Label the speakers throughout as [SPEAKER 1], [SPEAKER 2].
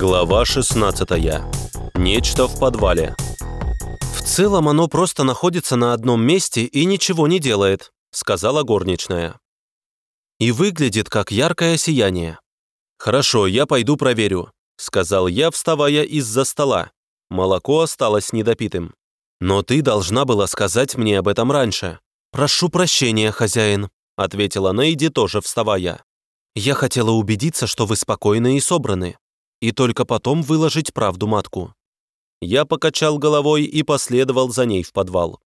[SPEAKER 1] Глава 16. Нечто в подвале.
[SPEAKER 2] «В целом оно просто находится на одном месте и ничего не делает», сказала горничная. «И выглядит как яркое сияние».
[SPEAKER 1] «Хорошо, я пойду проверю», сказал я, вставая из-за стола. Молоко осталось недопитым. «Но ты должна была сказать мне об этом раньше».
[SPEAKER 2] «Прошу прощения, хозяин», ответила Нейди, тоже вставая. «Я хотела убедиться, что вы спокойны и собраны и только потом выложить правду матку.
[SPEAKER 1] Я покачал головой и последовал за ней в подвал.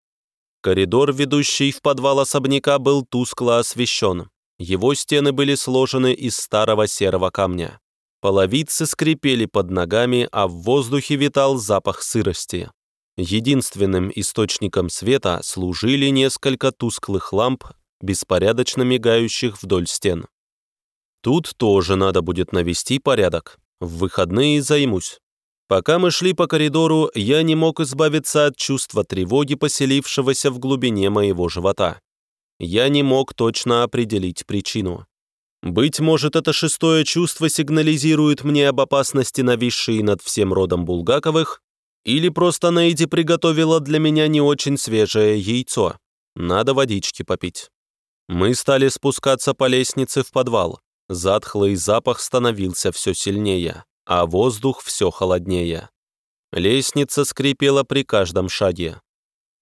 [SPEAKER 1] Коридор, ведущий в подвал особняка, был тускло освещен. Его стены были сложены из старого серого камня. Половицы скрипели под ногами, а в воздухе витал запах сырости. Единственным источником света служили несколько тусклых ламп, беспорядочно мигающих вдоль стен. Тут тоже надо будет навести порядок. В выходные займусь. Пока мы шли по коридору, я не мог избавиться от чувства тревоги, поселившегося в глубине моего живота. Я не мог точно определить причину. Быть может, это шестое чувство сигнализирует мне об опасности, нависшей над всем родом Булгаковых, или просто Нейди приготовила для меня не очень свежее яйцо. Надо водички попить. Мы стали спускаться по лестнице в подвал. Затхлый запах становился все сильнее, а воздух все холоднее. Лестница скрипела при каждом шаге.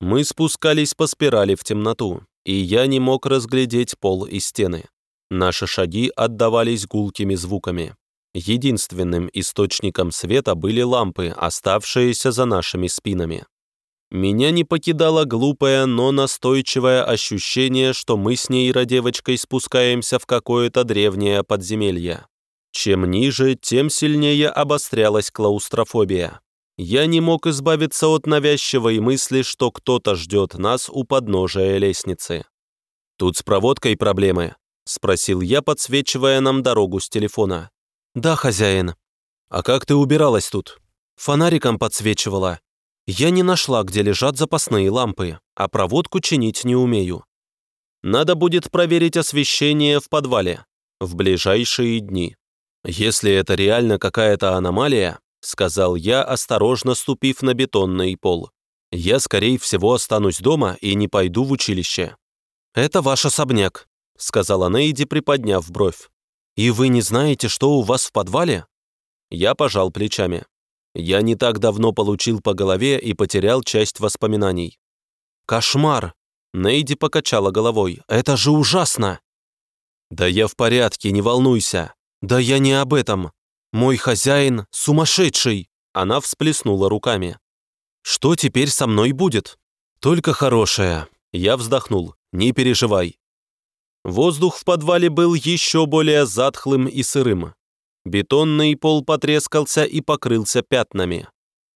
[SPEAKER 1] Мы спускались по спирали в темноту, и я не мог разглядеть пол и стены. Наши шаги отдавались гулкими звуками. Единственным источником света были лампы, оставшиеся за нашими спинами. Меня не покидало глупое, но настойчивое ощущение, что мы с нейродевочкой спускаемся в какое-то древнее подземелье. Чем ниже, тем сильнее обострялась клаустрофобия. Я не мог избавиться от навязчивой мысли, что кто-то ждет нас у подножия лестницы. «Тут с проводкой проблемы?» — спросил я, подсвечивая нам дорогу с телефона.
[SPEAKER 2] «Да, хозяин».
[SPEAKER 1] «А как ты убиралась тут?»
[SPEAKER 2] «Фонариком подсвечивала. Я не нашла, где лежат запасные лампы, а проводку чинить не умею.
[SPEAKER 1] Надо будет проверить освещение в подвале в ближайшие дни. Если это реально какая-то аномалия, сказал я, осторожно ступив на бетонный пол, я, скорее всего, останусь дома и не пойду в училище.
[SPEAKER 2] «Это ваш особняк», — сказала Нейди, приподняв бровь. «И вы не знаете, что у вас в подвале?»
[SPEAKER 1] Я пожал плечами. Я не так давно получил по голове и потерял часть воспоминаний.
[SPEAKER 2] «Кошмар!» Нейди покачала головой. «Это же ужасно!»
[SPEAKER 1] «Да я в порядке, не волнуйся!»
[SPEAKER 2] «Да я не об этом! Мой хозяин сумасшедший!»
[SPEAKER 1] Она всплеснула руками.
[SPEAKER 2] «Что теперь со мной будет?»
[SPEAKER 1] «Только хорошее!» Я вздохнул. «Не переживай!» Воздух в подвале был еще более затхлым и сырым. Бетонный пол потрескался и покрылся пятнами.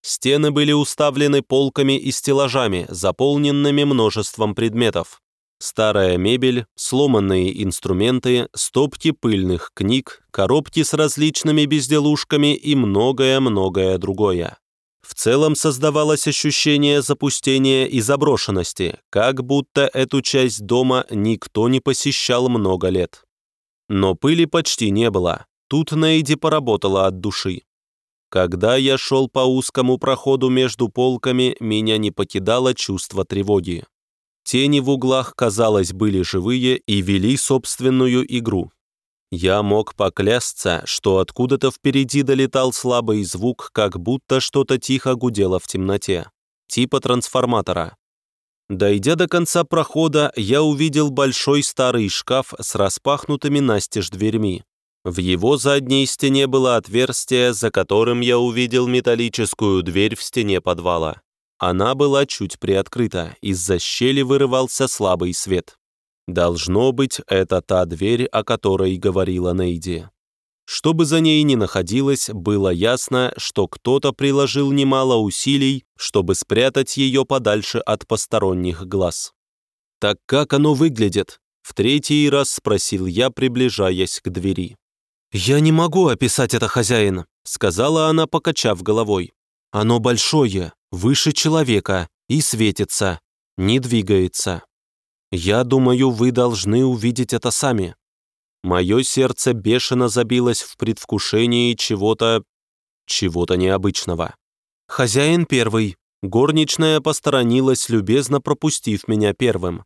[SPEAKER 1] Стены были уставлены полками и стеллажами, заполненными множеством предметов. Старая мебель, сломанные инструменты, стопки пыльных книг, коробки с различными безделушками и многое-многое другое. В целом создавалось ощущение запустения и заброшенности, как будто эту часть дома никто не посещал много лет. Но пыли почти не было, Тут Нейди поработала от души. Когда я шел по узкому проходу между полками, меня не покидало чувство тревоги. Тени в углах, казалось, были живые и вели собственную игру. Я мог поклясться, что откуда-то впереди долетал слабый звук, как будто что-то тихо гудело в темноте, типа трансформатора. Дойдя до конца прохода, я увидел большой старый шкаф с распахнутыми настежь дверьми. В его задней стене было отверстие, за которым я увидел металлическую дверь в стене подвала. Она была чуть приоткрыта, из-за щели вырывался слабый свет. Должно быть, это та дверь, о которой говорила Нейди. Что бы за ней ни находилось, было ясно, что кто-то приложил немало усилий, чтобы спрятать ее подальше от посторонних глаз. «Так как оно выглядит?» — в третий раз спросил я, приближаясь к двери.
[SPEAKER 2] «Я не могу описать это, хозяин», — сказала она, покачав головой. «Оно большое, выше человека и светится, не двигается. Я думаю, вы должны увидеть это сами».
[SPEAKER 1] Мое сердце бешено забилось в предвкушении чего-то чего-то необычного.
[SPEAKER 2] «Хозяин первый». Горничная посторонилась, любезно пропустив меня первым.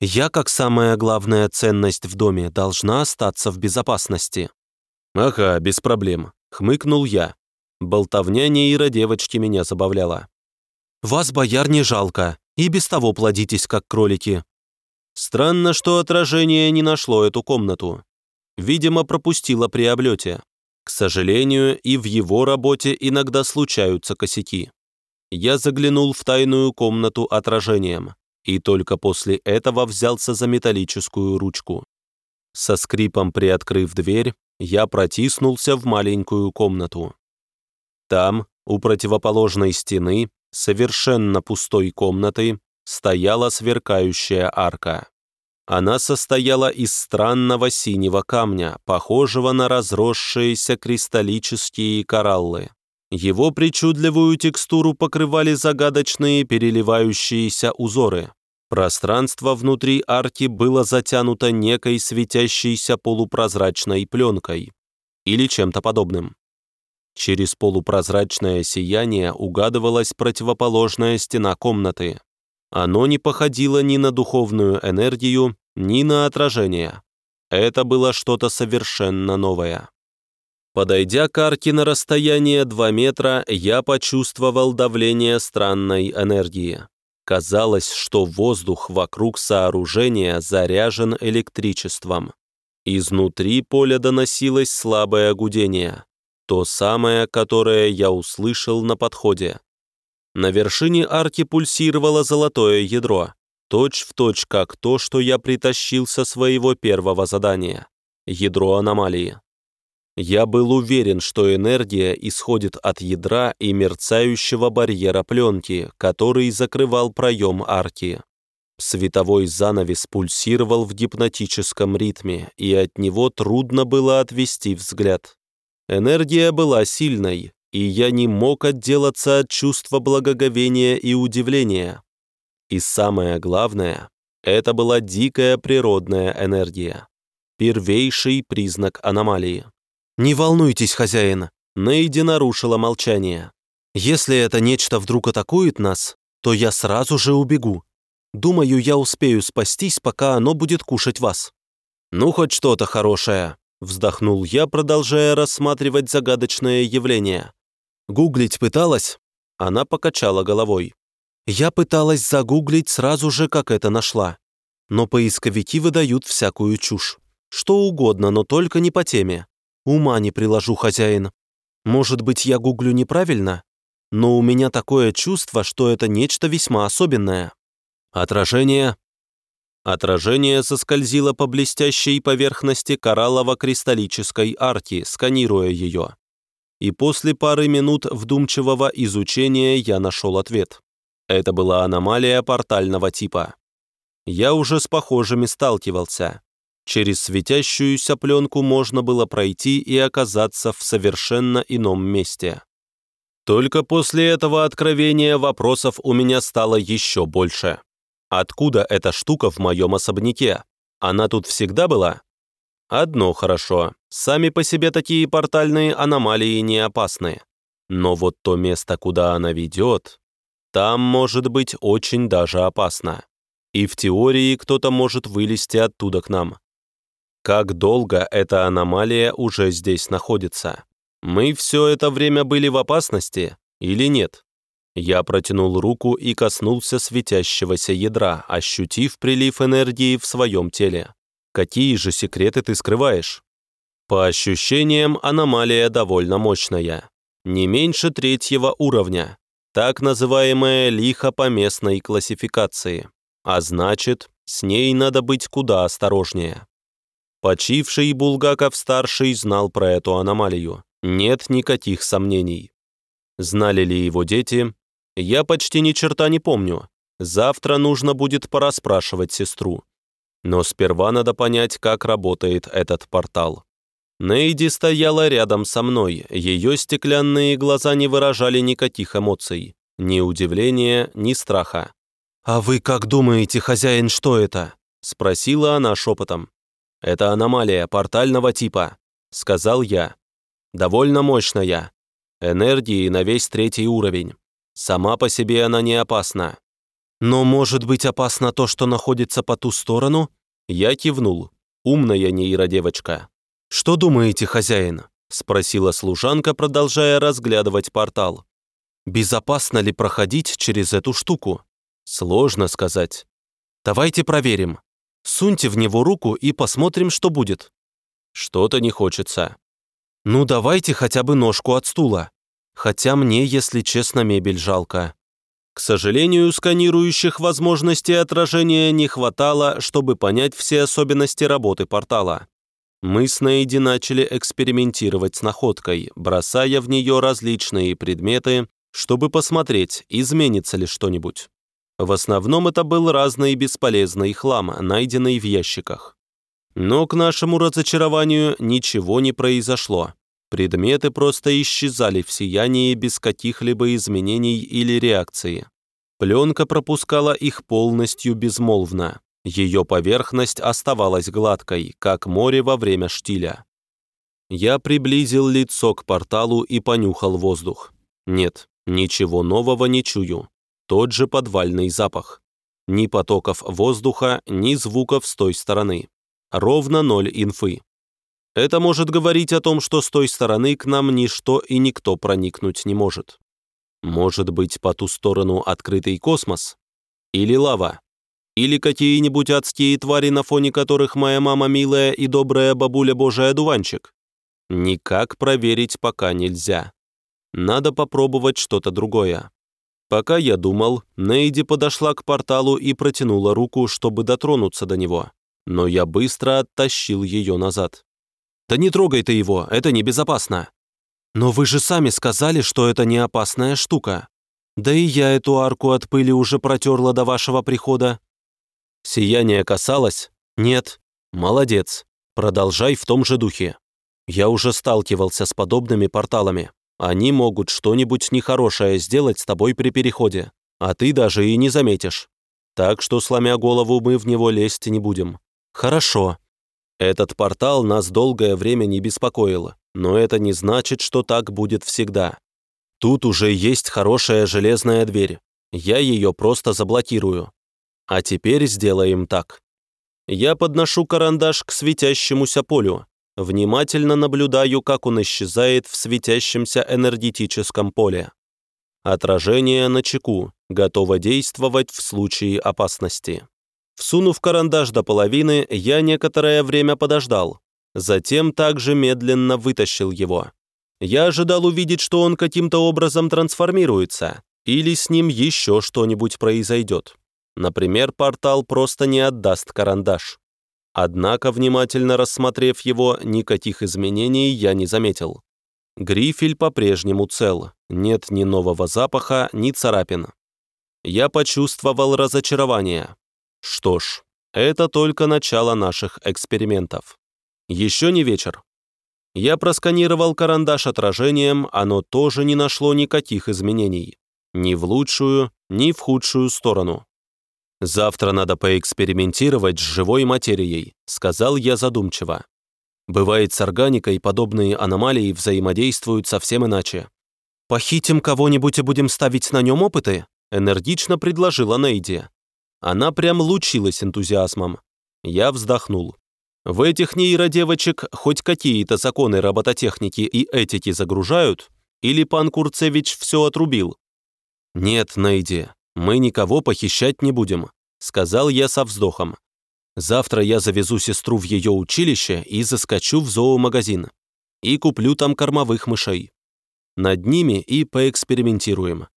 [SPEAKER 2] «Я, как самая главная ценность в доме, должна остаться в безопасности».
[SPEAKER 1] «Ага, без проблем», — хмыкнул я. Болтовня Нейра девочки меня забавляла.
[SPEAKER 2] «Вас, бояр, не жалко, и без того плодитесь, как кролики».
[SPEAKER 1] Странно, что отражение не нашло эту комнату. Видимо, пропустило при облете. К сожалению, и в его работе иногда случаются косяки. Я заглянул в тайную комнату отражением и только после этого взялся за металлическую ручку. Со скрипом приоткрыв дверь, я протиснулся в маленькую комнату. Там, у противоположной стены, совершенно пустой комнаты, стояла сверкающая арка. Она состояла из странного синего камня, похожего на разросшиеся кристаллические кораллы. Его причудливую текстуру покрывали загадочные переливающиеся узоры. Пространство внутри арки было затянуто некой светящейся полупрозрачной пленкой или чем-то подобным. Через полупрозрачное сияние угадывалась противоположная стена комнаты. Оно не походило ни на духовную энергию, ни на отражение. Это было что-то совершенно новое. Подойдя к арке на расстояние 2 метра, я почувствовал давление странной энергии. Казалось, что воздух вокруг сооружения заряжен электричеством. Изнутри поля доносилось слабое гудение, то самое, которое я услышал на подходе. На вершине арки пульсировало золотое ядро, точь в точь как то, что я притащил со своего первого задания — ядро аномалии. Я был уверен, что энергия исходит от ядра и мерцающего барьера пленки, который закрывал проем арки. Световой занавес пульсировал в гипнотическом ритме, и от него трудно было отвести взгляд. Энергия была сильной, и я не мог отделаться от чувства благоговения и удивления. И самое главное, это была дикая природная энергия. Первейший признак аномалии.
[SPEAKER 2] «Не волнуйтесь, хозяин», —
[SPEAKER 1] Нейди нарушила молчание.
[SPEAKER 2] «Если это нечто вдруг атакует нас, то я сразу же убегу. Думаю, я успею спастись, пока оно будет кушать вас».
[SPEAKER 1] «Ну, хоть что-то хорошее», — вздохнул я, продолжая рассматривать загадочное явление.
[SPEAKER 2] Гуглить пыталась?»
[SPEAKER 1] Она покачала головой.
[SPEAKER 2] «Я пыталась загуглить сразу же, как это нашла. Но поисковики выдают всякую чушь. Что угодно, но только не по теме. Ума не приложу, хозяин. Может быть, я гуглю неправильно? Но у меня такое чувство, что это нечто весьма особенное.
[SPEAKER 1] Отражение. Отражение соскользило по блестящей поверхности кораллово-кристаллической арки, сканируя ее и после пары минут вдумчивого изучения я нашел ответ. Это была аномалия портального типа. Я уже с похожими сталкивался. Через светящуюся пленку можно было пройти и оказаться в совершенно ином месте. Только после этого откровения вопросов у меня стало еще больше. Откуда эта штука в моем особняке? Она тут всегда была? Одно хорошо. Сами по себе такие портальные аномалии не опасны. Но вот то место, куда она ведет, там может быть очень даже опасно. И в теории кто-то может вылезти оттуда к нам. Как долго эта аномалия уже здесь находится? Мы все это время были в опасности или нет? Я протянул руку и коснулся светящегося ядра, ощутив прилив энергии в своем теле. Какие же секреты ты скрываешь? По ощущениям, аномалия довольно мощная. Не меньше третьего уровня. Так называемая лихо по местной классификации. А значит, с ней надо быть куда осторожнее. Почивший Булгаков-старший знал про эту аномалию. Нет никаких сомнений. Знали ли его дети? Я почти ни черта не помню. Завтра нужно будет порасспрашивать сестру. Но сперва надо понять, как работает этот портал. Нейди стояла рядом со мной, ее стеклянные глаза не выражали никаких эмоций, ни удивления, ни страха.
[SPEAKER 2] «А вы как думаете, хозяин, что это?»
[SPEAKER 1] — спросила она шепотом. «Это аномалия портального типа», — сказал я. «Довольно мощная. Энергии на весь третий уровень. Сама по себе она не опасна.
[SPEAKER 2] Но может быть опасно то, что находится по ту сторону?
[SPEAKER 1] Я кивнул. Умная нейродевочка.
[SPEAKER 2] «Что думаете, хозяин?» — спросила служанка, продолжая разглядывать портал. «Безопасно ли проходить через эту штуку?»
[SPEAKER 1] «Сложно сказать.
[SPEAKER 2] Давайте проверим. Суньте в него руку и посмотрим, что будет».
[SPEAKER 1] «Что-то не хочется».
[SPEAKER 2] «Ну, давайте хотя бы ножку от стула. Хотя мне, если честно, мебель жалко».
[SPEAKER 1] К сожалению, сканирующих возможностей отражения не хватало, чтобы понять все особенности работы портала. Мы с Нейди начали экспериментировать с находкой, бросая в нее различные предметы, чтобы посмотреть, изменится ли что-нибудь. В основном это был разный бесполезный хлам, найденный в ящиках. Но к нашему разочарованию ничего не произошло. Предметы просто исчезали в сиянии без каких-либо изменений или реакции. Пленка пропускала их полностью безмолвно. Ее поверхность оставалась гладкой, как море во время штиля. Я приблизил лицо к порталу и понюхал воздух. Нет, ничего нового не чую. Тот же подвальный запах. Ни потоков воздуха, ни звуков с той стороны. Ровно ноль инфы. Это может говорить о том, что с той стороны к нам ничто и никто проникнуть не может. Может быть, по ту сторону открытый космос? Или лава? Или какие-нибудь адские твари, на фоне которых моя мама милая и добрая бабуля Божий одуванчик? Никак проверить пока нельзя. Надо попробовать что-то другое. Пока я думал, Нейди подошла к порталу и протянула руку, чтобы дотронуться до него. Но я быстро оттащил ее назад. «Да не трогай ты его, это небезопасно!» «Но вы же сами сказали, что это не опасная штука. Да и я эту арку от пыли уже протерла до вашего прихода». «Сияние касалось?» «Нет». «Молодец. Продолжай в том же духе. Я уже сталкивался с подобными порталами. Они могут что-нибудь нехорошее сделать с тобой при переходе, а ты даже и не заметишь. Так что, сломя голову, мы в него лезть не будем». «Хорошо», этот портал нас долгое время не беспокоил, но это не значит, что так будет всегда. Тут уже есть хорошая железная дверь. Я ее просто заблокирую. А теперь сделаем так. Я подношу карандаш к светящемуся полю, внимательно наблюдаю, как он исчезает в светящемся энергетическом поле. Отражение на чеку, готово действовать в случае опасности. Всунув карандаш до половины, я некоторое время подождал. Затем также медленно вытащил его. Я ожидал увидеть, что он каким-то образом трансформируется, или с ним еще что-нибудь произойдет. Например, портал просто не отдаст карандаш. Однако, внимательно рассмотрев его, никаких изменений я не заметил. Грифель по-прежнему цел, нет ни нового запаха, ни царапин. Я почувствовал разочарование, что ж, это только начало наших экспериментов. Еще не вечер. Я просканировал карандаш отражением, оно тоже не нашло никаких изменений. Ни в лучшую, ни в худшую сторону. «Завтра надо поэкспериментировать с живой материей», сказал я задумчиво. Бывает, с органикой подобные аномалии взаимодействуют совсем иначе. «Похитим кого-нибудь и будем ставить на нем опыты?» энергично предложила Нейди. Она прям лучилась энтузиазмом. Я вздохнул. В этих нейродевочек хоть какие-то законы робототехники и этики загружают? Или пан Курцевич все отрубил? «Нет, Нейди, мы никого похищать не будем», — сказал я со вздохом. «Завтра я завезу сестру в ее училище и заскочу в зоомагазин. И куплю там кормовых мышей. Над ними и поэкспериментируем».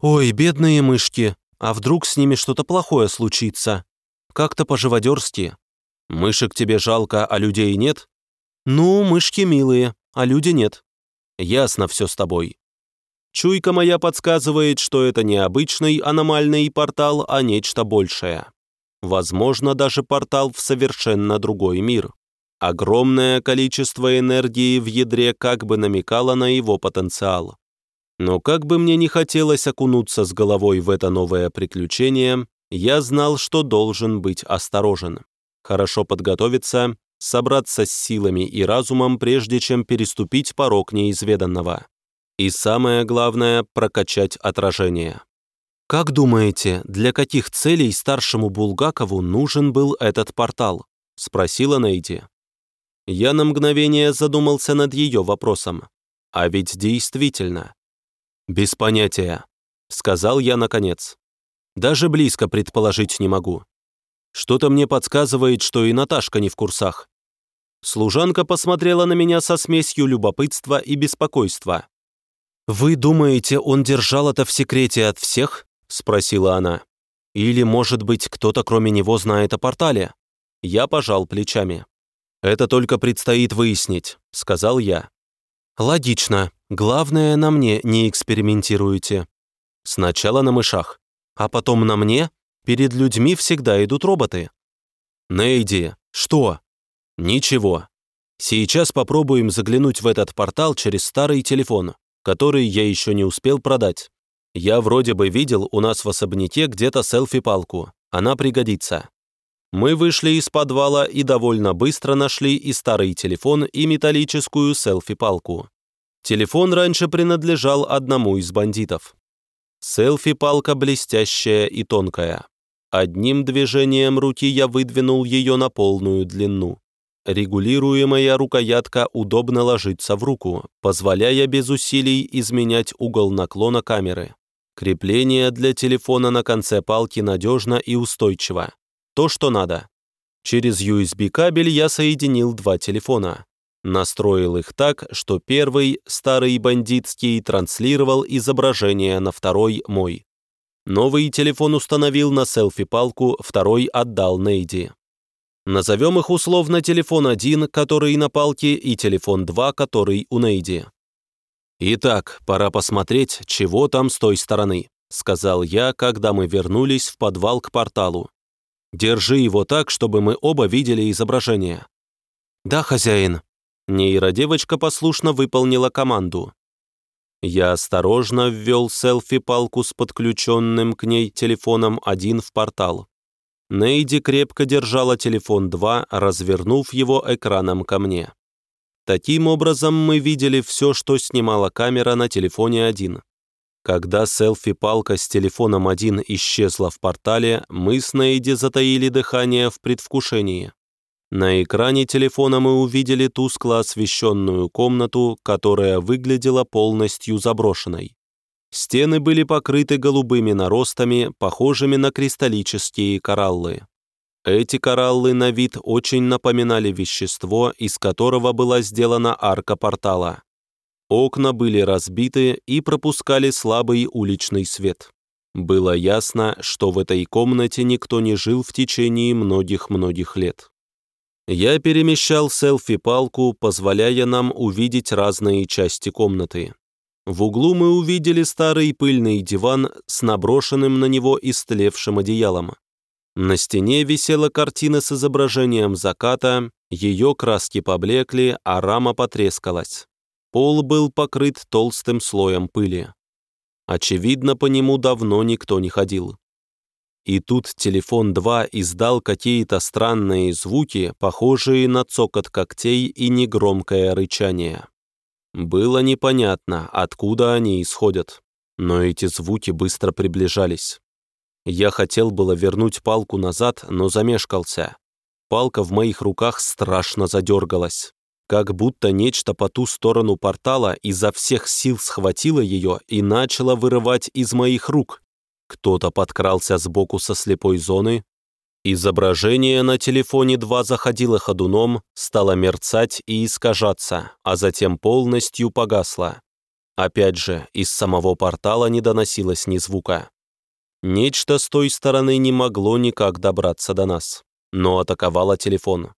[SPEAKER 1] «Ой, бедные мышки», а вдруг с ними что-то плохое случится? Как-то по-живодерски. Мышек тебе жалко, а людей нет? Ну, мышки милые, а люди нет. Ясно все с тобой. Чуйка моя подсказывает, что это не обычный аномальный портал, а нечто большее. Возможно, даже портал в совершенно другой мир. Огромное количество энергии в ядре как бы намекало на его потенциал. Но как бы мне не хотелось окунуться с головой в это новое приключение, я знал, что должен быть осторожен. Хорошо подготовиться, собраться с силами и разумом, прежде чем переступить порог неизведанного. И самое главное – прокачать отражение.
[SPEAKER 2] «Как думаете, для каких целей старшему Булгакову нужен был этот портал?» – спросила Нейди.
[SPEAKER 1] Я на мгновение задумался над ее вопросом. А ведь действительно.
[SPEAKER 2] «Без понятия», — сказал я наконец. «Даже близко предположить не могу. Что-то мне подсказывает, что и Наташка не в курсах».
[SPEAKER 1] Служанка посмотрела на меня со смесью любопытства и беспокойства.
[SPEAKER 2] «Вы думаете, он держал это в секрете от всех?» — спросила она. «Или, может быть, кто-то кроме него знает о портале?»
[SPEAKER 1] Я пожал плечами.
[SPEAKER 2] «Это только предстоит выяснить», — сказал я.
[SPEAKER 1] «Логично. Главное, на мне не экспериментируйте.
[SPEAKER 2] Сначала на мышах, а потом на мне. Перед людьми всегда идут роботы».
[SPEAKER 1] «Нейди, что?»
[SPEAKER 2] «Ничего. Сейчас попробуем заглянуть в этот портал через старый телефон, который я еще не успел продать. Я вроде бы видел у нас в особняке где-то селфи-палку. Она пригодится.
[SPEAKER 1] Мы вышли из подвала и довольно быстро нашли и старый телефон, и металлическую селфи-палку. Телефон раньше принадлежал одному из бандитов. Селфи-палка блестящая и тонкая. Одним движением руки я выдвинул ее на полную длину. Регулируемая рукоятка удобно ложится в руку, позволяя без усилий изменять угол наклона камеры. Крепление для телефона на конце палки надежно и устойчиво то, что надо. Через USB-кабель я соединил два телефона. Настроил их так, что первый, старый бандитский, транслировал изображение на второй мой. Новый телефон установил на селфи-палку, второй отдал Нейди. Назовем их условно телефон 1, который на палке, и телефон 2, который у Нейди. «Итак, пора посмотреть, чего там с той стороны», сказал я, когда мы вернулись в подвал к порталу. Держи его так, чтобы мы оба видели изображение».
[SPEAKER 2] «Да, хозяин».
[SPEAKER 1] Нейродевочка послушно выполнила команду. Я осторожно ввел селфи-палку с подключенным к ней телефоном один в портал. Нейди крепко держала телефон 2, развернув его экраном ко мне. Таким образом, мы видели все, что снимала камера на телефоне 1. Когда селфи-палка с телефоном один исчезла в портале, мы с Нейди затаили дыхание в предвкушении. На экране телефона мы увидели тускло освещенную комнату, которая выглядела полностью заброшенной. Стены были покрыты голубыми наростами, похожими на кристаллические кораллы. Эти кораллы на вид очень напоминали вещество, из которого была сделана арка портала. Окна были разбиты и пропускали слабый уличный свет. Было ясно, что в этой комнате никто не жил в течение многих-многих лет. Я перемещал селфи-палку, позволяя нам увидеть разные части комнаты. В углу мы увидели старый пыльный диван с наброшенным на него истлевшим одеялом. На стене висела картина с изображением заката, ее краски поблекли, а рама потрескалась. Пол был покрыт толстым слоем пыли. Очевидно, по нему давно никто не ходил. И тут телефон 2 издал какие-то странные звуки, похожие на цокот когтей и негромкое рычание. Было непонятно, откуда они исходят, но эти звуки быстро приближались. Я хотел было вернуть палку назад, но замешкался. Палка в моих руках страшно задергалась как будто нечто по ту сторону портала изо всех сил схватило ее и начало вырывать из моих рук. Кто-то подкрался сбоку со слепой зоны. Изображение на телефоне 2 заходило ходуном, стало мерцать и искажаться, а затем полностью погасло. Опять же, из самого портала не доносилось ни звука. Нечто с той стороны не могло никак добраться до нас, но атаковало телефон.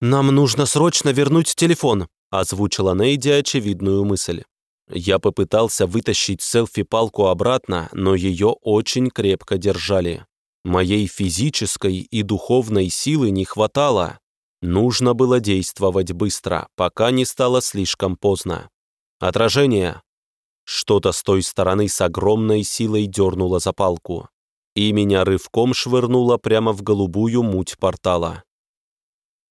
[SPEAKER 2] «Нам нужно срочно вернуть телефон», —
[SPEAKER 1] озвучила Нейди очевидную мысль. Я попытался вытащить селфи-палку обратно, но ее очень крепко держали. Моей физической и духовной силы не хватало. Нужно было действовать быстро, пока не стало слишком поздно. Отражение. Что-то с той стороны с огромной силой дернуло за палку. И меня рывком швырнуло прямо в голубую муть портала.